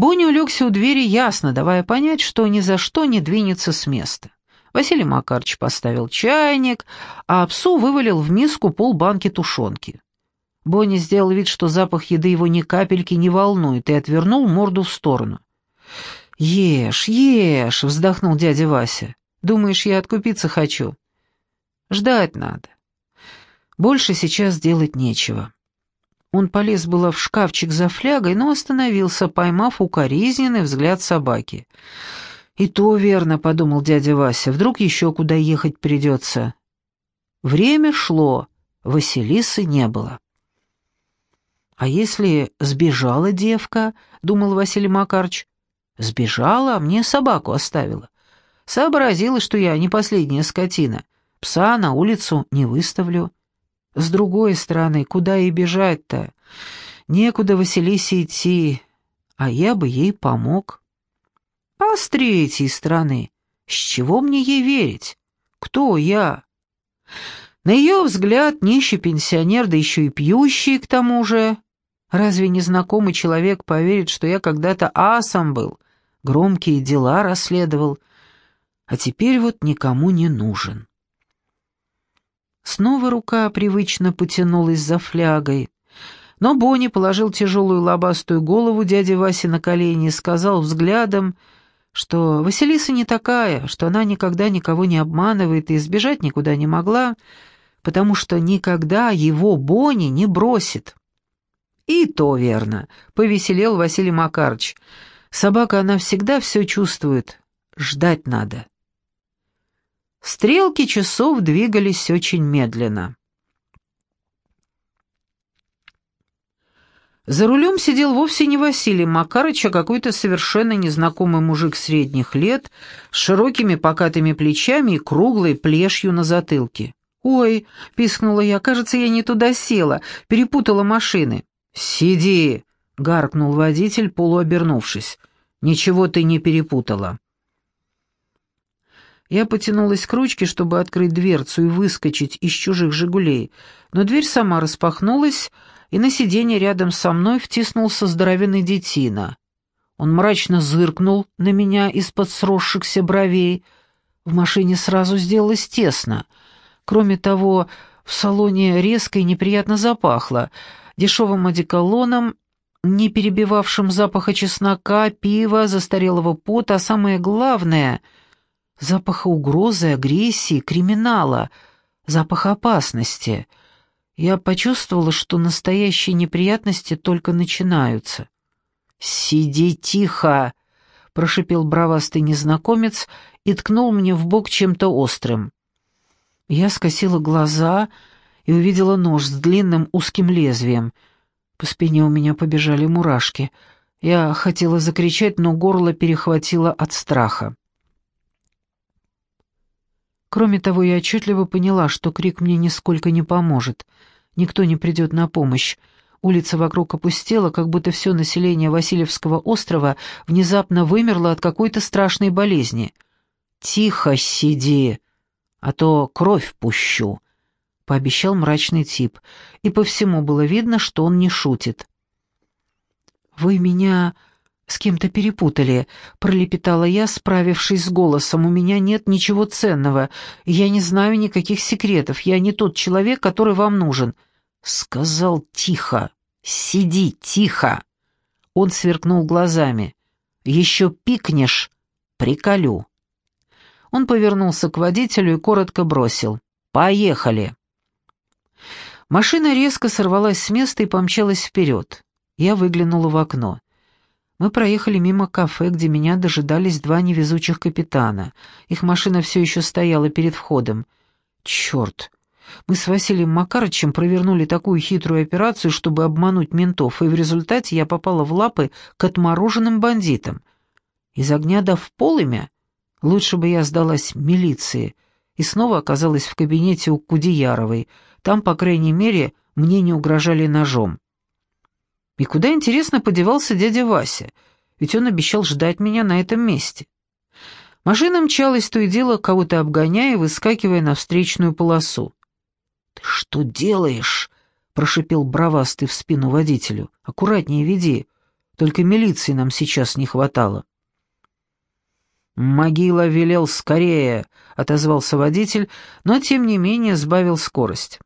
Бонни улегся у двери ясно, давая понять, что ни за что не двинется с места. Василий Макарович поставил чайник, а псу вывалил в миску полбанки тушенки. Бонни сделал вид, что запах еды его ни капельки не волнует, и отвернул морду в сторону. «Ешь, ешь!» — вздохнул дядя Вася. «Думаешь, я откупиться хочу?» «Ждать надо. Больше сейчас делать нечего». Он полез было в шкафчик за флягой, но остановился, поймав укоризненный взгляд собаки. «И то верно», — подумал дядя Вася, — «вдруг еще куда ехать придется». Время шло, Василисы не было. «А если сбежала девка?» — думал Василий Макарч. «Сбежала, а мне собаку оставила. Сообразила, что я не последняя скотина. Пса на улицу не выставлю. С другой стороны, куда ей бежать-то? Некуда Василисе идти, а я бы ей помог». А с третьей стороны, с чего мне ей верить? Кто я? На ее взгляд, нищий пенсионер, да еще и пьющий к тому же. Разве незнакомый человек поверит, что я когда-то асом был, громкие дела расследовал, а теперь вот никому не нужен? Снова рука привычно потянулась за флягой. Но Бонни положил тяжелую лобастую голову дяди Васи на колени и сказал взглядом, что Василиса не такая, что она никогда никого не обманывает и избежать никуда не могла, потому что никогда его Бони не бросит. И то верно, повеселел Василий Макарыч. Собака, она всегда все чувствует, ждать надо. Стрелки часов двигались очень медленно. За рулем сидел вовсе не Василий Макарыч, а какой-то совершенно незнакомый мужик средних лет с широкими покатыми плечами и круглой плешью на затылке. «Ой!» — пискнула я. «Кажется, я не туда села, перепутала машины». «Сиди!» — гаркнул водитель, полуобернувшись. «Ничего ты не перепутала». Я потянулась к ручке, чтобы открыть дверцу и выскочить из чужих «Жигулей», но дверь сама распахнулась, и на сиденье рядом со мной втиснулся здоровенный детина. Он мрачно зыркнул на меня из-под сросшихся бровей. В машине сразу сделалось тесно. Кроме того, в салоне резко и неприятно запахло. Дешевым одеколоном, не перебивавшим запаха чеснока, пива, застарелого пота, а самое главное — запаха угрозы, агрессии, криминала, запаха опасности — я почувствовала, что настоящие неприятности только начинаются. «Сиди тихо!» — прошипел бровастый незнакомец и ткнул мне в бок чем-то острым. Я скосила глаза и увидела нож с длинным узким лезвием. По спине у меня побежали мурашки. Я хотела закричать, но горло перехватило от страха. Кроме того, я отчетливо поняла, что крик мне нисколько не поможет. Никто не придет на помощь. Улица вокруг опустела, как будто все население Васильевского острова внезапно вымерло от какой-то страшной болезни. «Тихо сиди, а то кровь пущу», — пообещал мрачный тип, и по всему было видно, что он не шутит. «Вы меня с кем-то перепутали», — пролепетала я, справившись с голосом. «У меня нет ничего ценного. Я не знаю никаких секретов. Я не тот человек, который вам нужен». «Сказал тихо. Сиди тихо». Он сверкнул глазами. «Еще пикнешь, приколю». Он повернулся к водителю и коротко бросил. «Поехали». Машина резко сорвалась с места и помчалась вперед. Я выглянула в окно. Мы проехали мимо кафе, где меня дожидались два невезучих капитана. Их машина все еще стояла перед входом. Черт! Мы с Василием Макарычем провернули такую хитрую операцию, чтобы обмануть ментов, и в результате я попала в лапы к отмороженным бандитам. Из огня до в полымя? Лучше бы я сдалась милиции и снова оказалась в кабинете у Кудеяровой. Там, по крайней мере, мне не угрожали ножом. И куда, интересно, подевался дядя Вася? Ведь он обещал ждать меня на этом месте. Машина мчалась то и дело, кого-то обгоняя, выскакивая на встречную полосу. «Ты что делаешь?» — прошипел бровастый в спину водителю. «Аккуратнее веди. Только милиции нам сейчас не хватало». «Могила велел скорее», — отозвался водитель, но, тем не менее, сбавил скорость.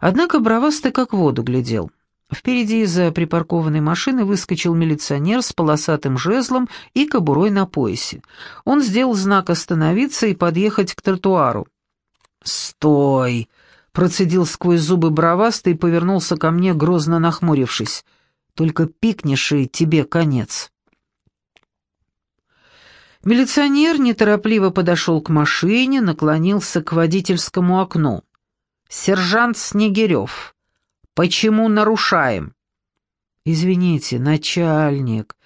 Однако бравастый как в воду глядел. Впереди из-за припаркованной машины выскочил милиционер с полосатым жезлом и кобурой на поясе. Он сделал знак «Остановиться» и подъехать к тротуару. «Стой!» — процедил сквозь зубы бровастый и повернулся ко мне, грозно нахмурившись. «Только пикнешь, и тебе конец». Милиционер неторопливо подошел к машине, наклонился к водительскому окну. «Сержант Снегирев, почему нарушаем?» «Извините, начальник».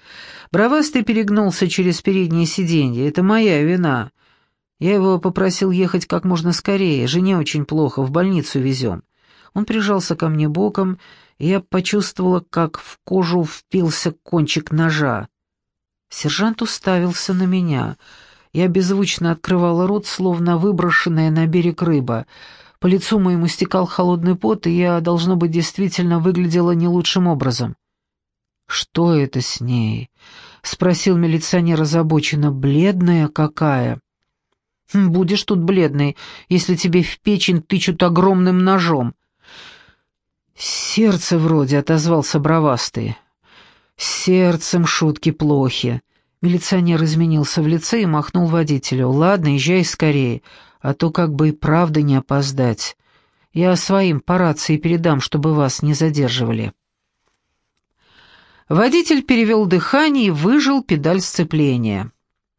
Бровастый перегнулся через переднее сиденье. «Это моя вина. Я его попросил ехать как можно скорее. Жене очень плохо, в больницу везем». Он прижался ко мне боком, и я почувствовала, как в кожу впился кончик ножа. Сержант уставился на меня. Я беззвучно открывала рот, словно выброшенная на берег рыба. По лицу моему стекал холодный пот, и я, должно быть, действительно выглядела не лучшим образом. «Что это с ней?» — спросил милиционер озабоченно. «Бледная какая?» «Хм, «Будешь тут бледной, если тебе в печень тычут огромным ножом». «Сердце вроде», — отозвался бровастый сердцем шутки плохи. Милиционер изменился в лице и махнул водителю. «Ладно, езжай скорее, а то как бы и правда не опоздать. Я своим по рации передам, чтобы вас не задерживали». Водитель перевел дыхание и выжил педаль сцепления.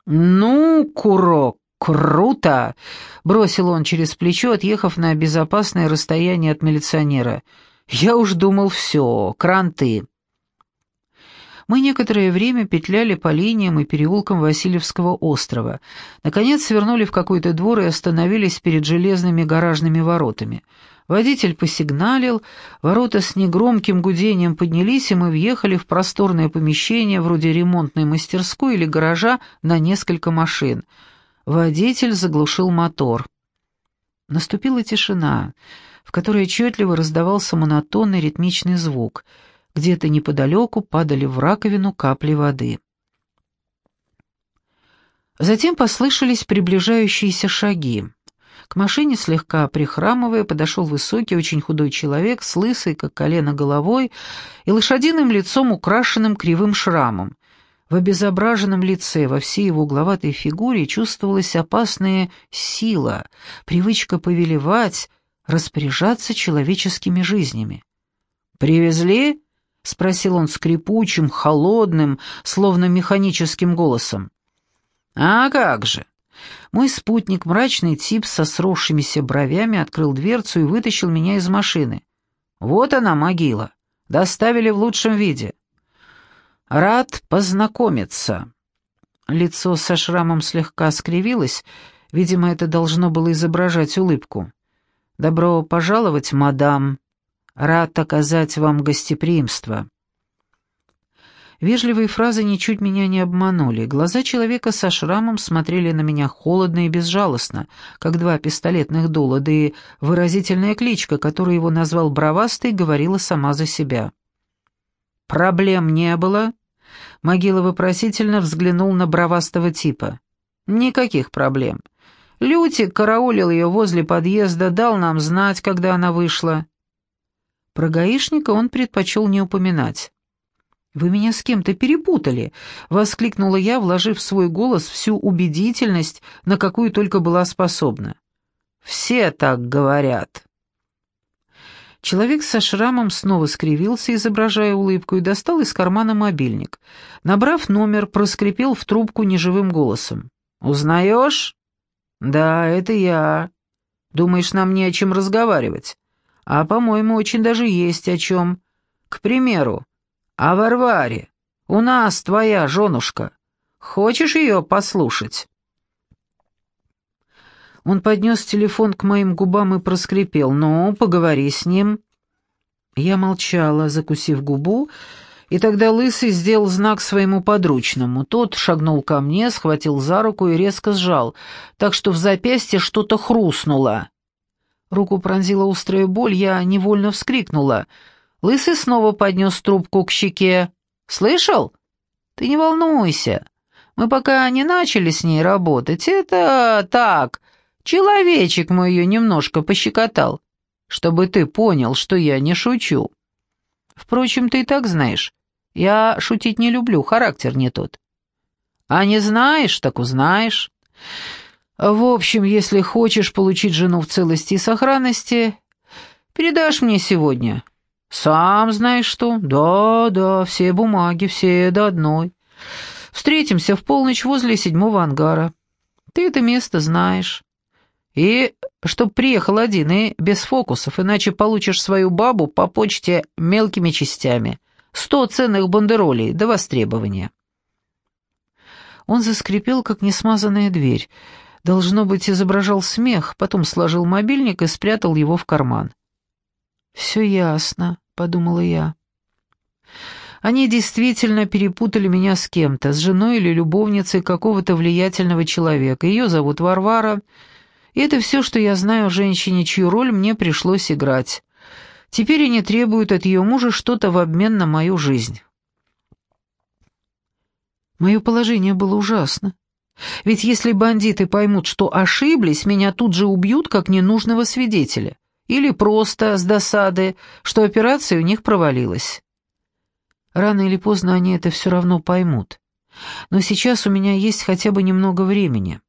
«Ну, курок, круто!» — бросил он через плечо, отъехав на безопасное расстояние от милиционера. «Я уж думал, все, кранты». Мы некоторое время петляли по линиям и переулкам Васильевского острова. Наконец свернули в какой-то двор и остановились перед железными гаражными воротами. Водитель посигналил, ворота с негромким гудением поднялись, и мы въехали в просторное помещение вроде ремонтной мастерской или гаража на несколько машин. Водитель заглушил мотор. Наступила тишина, в которой отчетливо раздавался монотонный ритмичный звук — где-то неподалеку падали в раковину капли воды. Затем послышались приближающиеся шаги. К машине, слегка прихрамывая, подошел высокий, очень худой человек с лысой, как колено, головой и лошадиным лицом, украшенным кривым шрамом. В обезображенном лице, во всей его угловатой фигуре чувствовалась опасная сила, привычка повелевать, распоряжаться человеческими жизнями. «Привезли?» — спросил он скрипучим, холодным, словно механическим голосом. «А как же!» Мой спутник, мрачный тип со сросшимися бровями, открыл дверцу и вытащил меня из машины. «Вот она, могила. Доставили в лучшем виде». «Рад познакомиться». Лицо со шрамом слегка скривилось, видимо, это должно было изображать улыбку. «Добро пожаловать, мадам», Рад оказать вам гостеприимство». Вежливые фразы ничуть меня не обманули. Глаза человека со шрамом смотрели на меня холодно и безжалостно, как два пистолетных дула, да и выразительная кличка, которую его назвал Бравастый, говорила сама за себя. «Проблем не было?» Могила вопросительно взглянул на бровастого типа. «Никаких проблем. Лютик караулил ее возле подъезда, дал нам знать, когда она вышла. Про гаишника он предпочел не упоминать. «Вы меня с кем-то перепутали!» — воскликнула я, вложив в свой голос всю убедительность, на какую только была способна. «Все так говорят!» Человек со шрамом снова скривился, изображая улыбку, и достал из кармана мобильник. Набрав номер, проскрипел в трубку неживым голосом. «Узнаешь?» «Да, это я. Думаешь, нам не о чем разговаривать?» А, по-моему, очень даже есть о чем. К примеру, о Варваре. У нас твоя женушка. Хочешь ее послушать?» Он поднес телефон к моим губам и проскрипел. «Ну, поговори с ним». Я молчала, закусив губу, и тогда Лысый сделал знак своему подручному. Тот шагнул ко мне, схватил за руку и резко сжал, так что в запястье что-то хрустнуло. Руку пронзила острая боль, я невольно вскрикнула. Лысый снова поднес трубку к щеке. «Слышал? Ты не волнуйся. Мы пока не начали с ней работать. Это так, человечек мой ее немножко пощекотал, чтобы ты понял, что я не шучу. Впрочем, ты и так знаешь. Я шутить не люблю, характер не тот. А не знаешь, так узнаешь. В общем, если хочешь получить жену в целости и сохранности, передашь мне сегодня. Сам знаешь что? Да, да, все бумаги, все до одной. Встретимся в полночь возле седьмого ангара. Ты это место знаешь. И чтоб приехал один и без фокусов, иначе получишь свою бабу по почте мелкими частями. Сто ценных бандеролей до востребования. Он заскрипел, как несмазанная дверь. Должно быть, изображал смех, потом сложил мобильник и спрятал его в карман. «Все ясно», — подумала я. Они действительно перепутали меня с кем-то, с женой или любовницей какого-то влиятельного человека. Ее зовут Варвара, и это все, что я знаю о женщине, чью роль мне пришлось играть. Теперь они требуют от ее мужа что-то в обмен на мою жизнь. Мое положение было ужасно. Ведь если бандиты поймут, что ошиблись, меня тут же убьют как ненужного свидетеля. Или просто с досады, что операция у них провалилась. Рано или поздно они это все равно поймут. Но сейчас у меня есть хотя бы немного времени.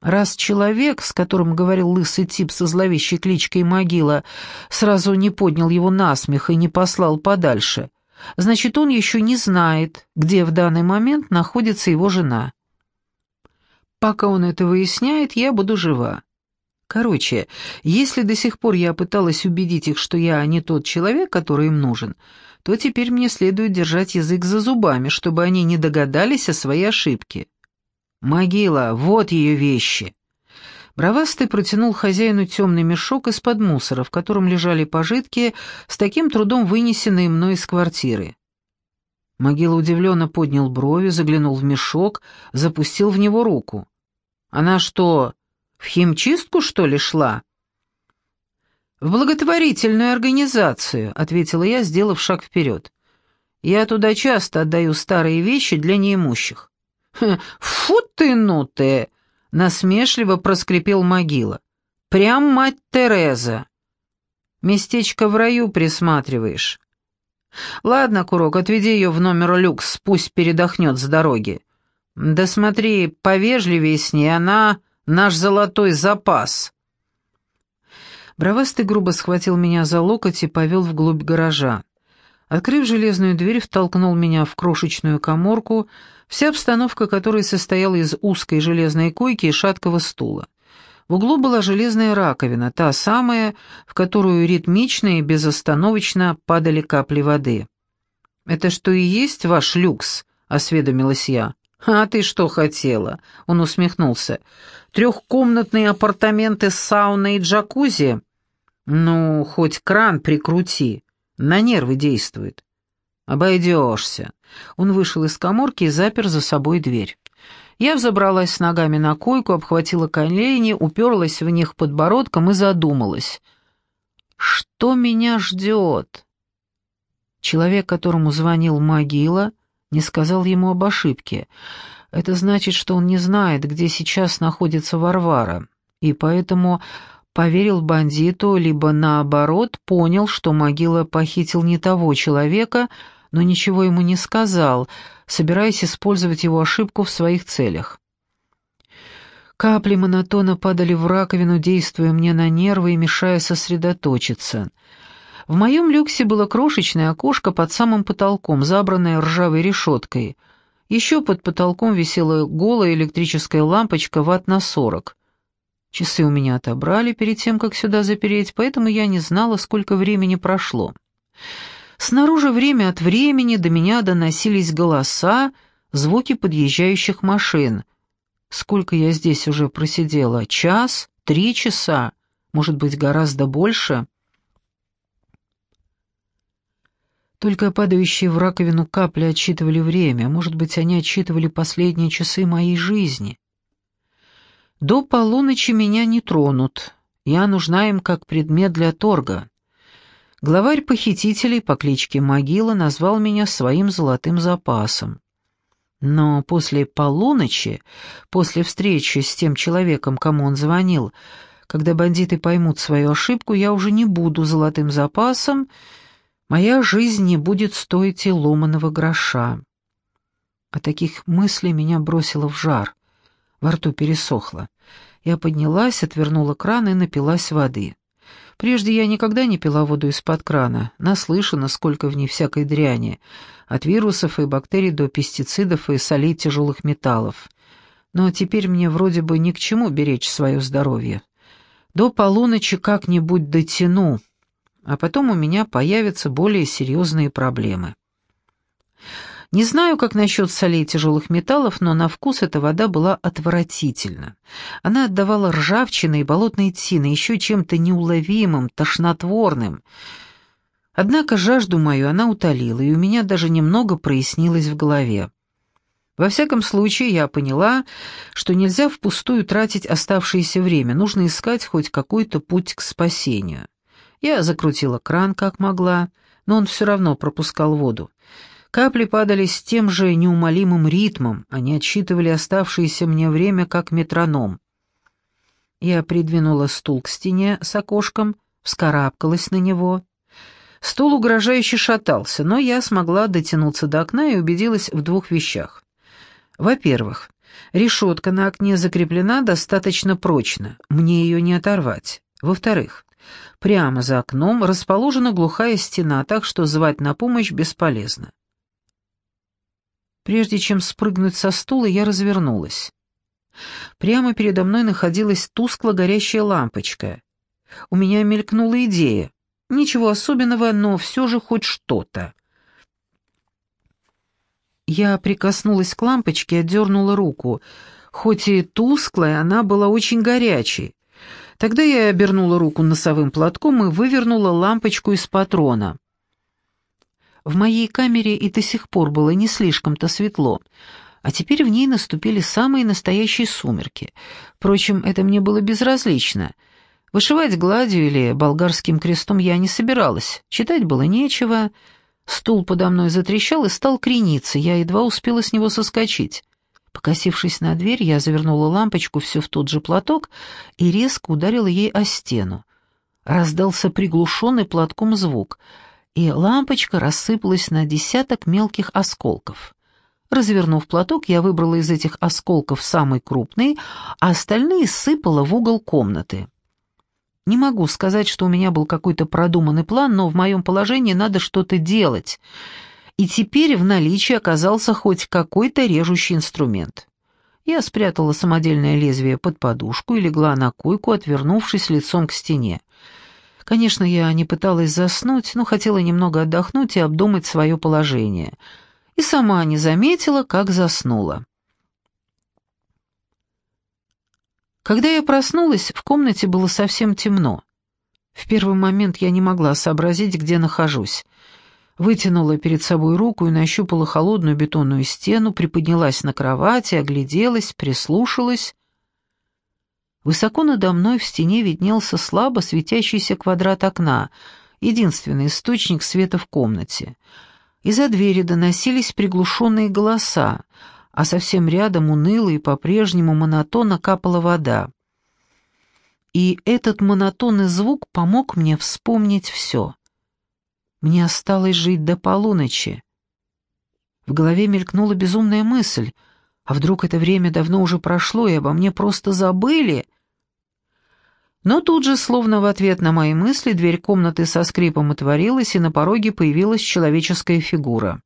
Раз человек, с которым говорил лысый тип со зловещей кличкой Могила, сразу не поднял его насмех и не послал подальше, значит, он еще не знает, где в данный момент находится его жена. Пока он это выясняет, я буду жива. Короче, если до сих пор я пыталась убедить их, что я не тот человек, который им нужен, то теперь мне следует держать язык за зубами, чтобы они не догадались о своей ошибке. Могила, вот ее вещи. Бравастый протянул хозяину темный мешок из-под мусора, в котором лежали пожитки, с таким трудом вынесенные мной из квартиры. Могила удивленно поднял брови, заглянул в мешок, запустил в него руку. «Она что, в химчистку, что ли, шла?» «В благотворительную организацию», — ответила я, сделав шаг вперед. «Я туда часто отдаю старые вещи для неимущих». «Фу ты, ну ты!» насмешливо проскрипел могила. «Прям мать Тереза!» «Местечко в раю присматриваешь». «Ладно, Курок, отведи ее в номер люкс, пусть передохнет с дороги. Да смотри, повежливее с ней, она наш золотой запас». Бравастый грубо схватил меня за локоть и повел вглубь гаража. Открыв железную дверь, втолкнул меня в крошечную коморку, вся обстановка которой состояла из узкой железной койки и шаткого стула. В углу была железная раковина, та самая, в которую ритмично и безостановочно падали капли воды. «Это что и есть ваш люкс?» — осведомилась я. «А ты что хотела?» — он усмехнулся. «Трехкомнатные апартаменты с сауной и джакузи?» «Ну, хоть кран прикрути». На нервы действует. Обойдешься. Он вышел из коморки и запер за собой дверь. Я взобралась с ногами на койку, обхватила колени, уперлась в них подбородком и задумалась. Что меня ждет? Человек, которому звонил могила, не сказал ему об ошибке. Это значит, что он не знает, где сейчас находится Варвара, и поэтому поверил бандиту, либо наоборот понял, что могила похитил не того человека, но ничего ему не сказал, собираясь использовать его ошибку в своих целях. Капли монотона падали в раковину, действуя мне на нервы и мешая сосредоточиться. В моем люксе было крошечное окошко под самым потолком, забранное ржавой решеткой. Еще под потолком висела голая электрическая лампочка ватт на сорок. Часы у меня отобрали перед тем, как сюда запереть, поэтому я не знала, сколько времени прошло. Снаружи время от времени до меня доносились голоса, звуки подъезжающих машин. Сколько я здесь уже просидела? Час? Три часа? Может быть, гораздо больше? Только падающие в раковину капли отсчитывали время. Может быть, они отсчитывали последние часы моей жизни. До полуночи меня не тронут. Я нужна им как предмет для торга. Главарь похитителей по кличке Могила назвал меня своим золотым запасом. Но после полуночи, после встречи с тем человеком, кому он звонил, когда бандиты поймут свою ошибку, я уже не буду золотым запасом, моя жизнь не будет стоить и ломаного гроша. От таких мыслей меня бросило в жар, во рту пересохло. Я поднялась, отвернула кран и напилась воды. Прежде я никогда не пила воду из-под крана, наслышана, сколько в ней всякой дряни, от вирусов и бактерий до пестицидов и солей тяжелых металлов. Но теперь мне вроде бы ни к чему беречь свое здоровье. До полуночи как-нибудь дотяну, а потом у меня появятся более серьезные проблемы. Не знаю, как насчет солей тяжелых металлов, но на вкус эта вода была отвратительна. Она отдавала ржавчиной и болотной тиной, еще чем-то неуловимым, тошнотворным. Однако жажду мою она утолила, и у меня даже немного прояснилось в голове. Во всяком случае, я поняла, что нельзя впустую тратить оставшееся время, нужно искать хоть какой-то путь к спасению. Я закрутила кран как могла, но он все равно пропускал воду. Капли падали с тем же неумолимым ритмом, они отсчитывали оставшееся мне время как метроном. Я придвинула стул к стене с окошком, вскарабкалась на него. Стул угрожающе шатался, но я смогла дотянуться до окна и убедилась в двух вещах. Во-первых, решетка на окне закреплена достаточно прочно, мне ее не оторвать. Во-вторых, прямо за окном расположена глухая стена, так что звать на помощь бесполезно. Прежде чем спрыгнуть со стула, я развернулась. Прямо передо мной находилась тускло горящая лампочка. У меня мелькнула идея. Ничего особенного, но все же хоть что-то. Я прикоснулась к лампочке и отдернула руку. Хоть и тусклая, она была очень горячей. Тогда я обернула руку носовым платком и вывернула лампочку из патрона. В моей камере и до сих пор было не слишком-то светло, а теперь в ней наступили самые настоящие сумерки. Впрочем, это мне было безразлично. Вышивать гладью или болгарским крестом я не собиралась, читать было нечего. Стул подо мной затрещал и стал крениться, я едва успела с него соскочить. Покосившись на дверь, я завернула лампочку все в тот же платок и резко ударила ей о стену. Раздался приглушенный платком звук — и лампочка рассыпалась на десяток мелких осколков. Развернув платок, я выбрала из этих осколков самый крупный, а остальные сыпала в угол комнаты. Не могу сказать, что у меня был какой-то продуманный план, но в моем положении надо что-то делать. И теперь в наличии оказался хоть какой-то режущий инструмент. Я спрятала самодельное лезвие под подушку и легла на койку, отвернувшись лицом к стене. Конечно, я не пыталась заснуть, но хотела немного отдохнуть и обдумать свое положение. И сама не заметила, как заснула. Когда я проснулась, в комнате было совсем темно. В первый момент я не могла сообразить, где нахожусь. Вытянула перед собой руку и нащупала холодную бетонную стену, приподнялась на кровати, огляделась, прислушалась. Высоко надо мной в стене виднелся слабо светящийся квадрат окна, единственный источник света в комнате. Из-за двери доносились приглушенные голоса, а совсем рядом уныло и по-прежнему монотонно капала вода. И этот монотонный звук помог мне вспомнить все. Мне осталось жить до полуночи. В голове мелькнула безумная мысль, а вдруг это время давно уже прошло, и обо мне просто забыли — но тут же, словно в ответ на мои мысли, дверь комнаты со скрипом отворилась, и на пороге появилась человеческая фигура.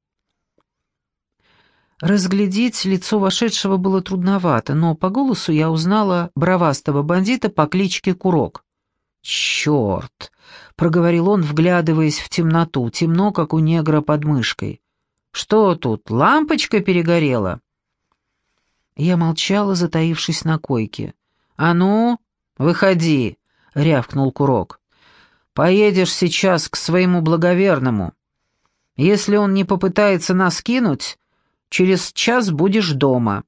Разглядеть лицо вошедшего было трудновато, но по голосу я узнала бровастого бандита по кличке Курок. «Черт!» — проговорил он, вглядываясь в темноту, темно, как у негра под мышкой. «Что тут, лампочка перегорела?» Я молчала, затаившись на койке. «А ну, «Выходи», — рявкнул Курок. «Поедешь сейчас к своему благоверному. Если он не попытается нас кинуть, через час будешь дома».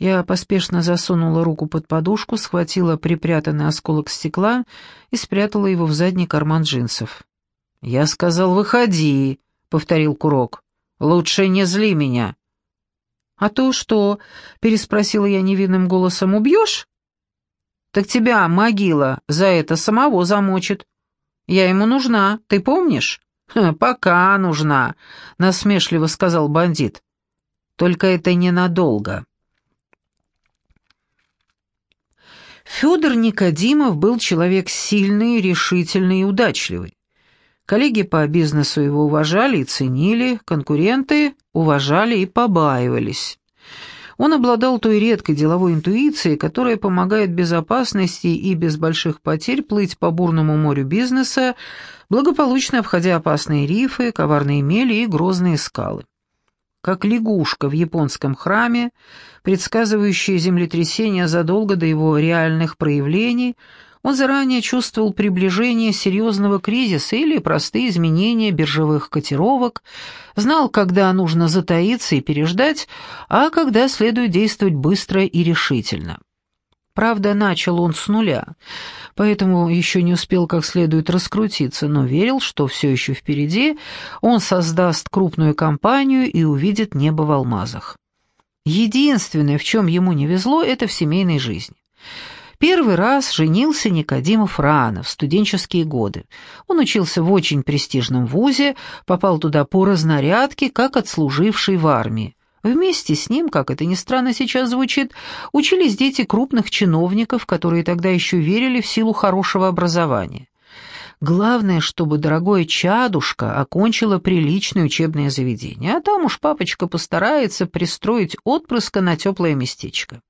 Я поспешно засунула руку под подушку, схватила припрятанный осколок стекла и спрятала его в задний карман джинсов. «Я сказал, выходи», — повторил Курок. «Лучше не зли меня. «А то что?» — переспросила я невинным голосом. «Убьешь?» «Так тебя могила за это самого замочит. Я ему нужна, ты помнишь?» «Пока нужна», — насмешливо сказал бандит. «Только это ненадолго». Федор Никодимов был человек сильный, решительный и удачливый. Коллеги по бизнесу его уважали и ценили, конкуренты уважали и побаивались. Он обладал той редкой деловой интуицией, которая помогает безопасности и без больших потерь плыть по бурному морю бизнеса, благополучно обходя опасные рифы, коварные мели и грозные скалы. Как лягушка в японском храме, предсказывающая землетрясение задолго до его реальных проявлений, он заранее чувствовал приближение серьезного кризиса или простые изменения биржевых котировок, знал, когда нужно затаиться и переждать, а когда следует действовать быстро и решительно. Правда, начал он с нуля, поэтому еще не успел как следует раскрутиться, но верил, что все еще впереди, он создаст крупную компанию и увидит небо в алмазах. Единственное, в чем ему не везло, это в семейной жизни. Первый раз женился Никодимов рано, в студенческие годы. Он учился в очень престижном вузе, попал туда по разнарядке, как отслуживший в армии. Вместе с ним, как это ни странно сейчас звучит, учились дети крупных чиновников, которые тогда еще верили в силу хорошего образования. Главное, чтобы дорогое чадушка окончила приличное учебное заведение, а там уж папочка постарается пристроить отпрыска на теплое местечко.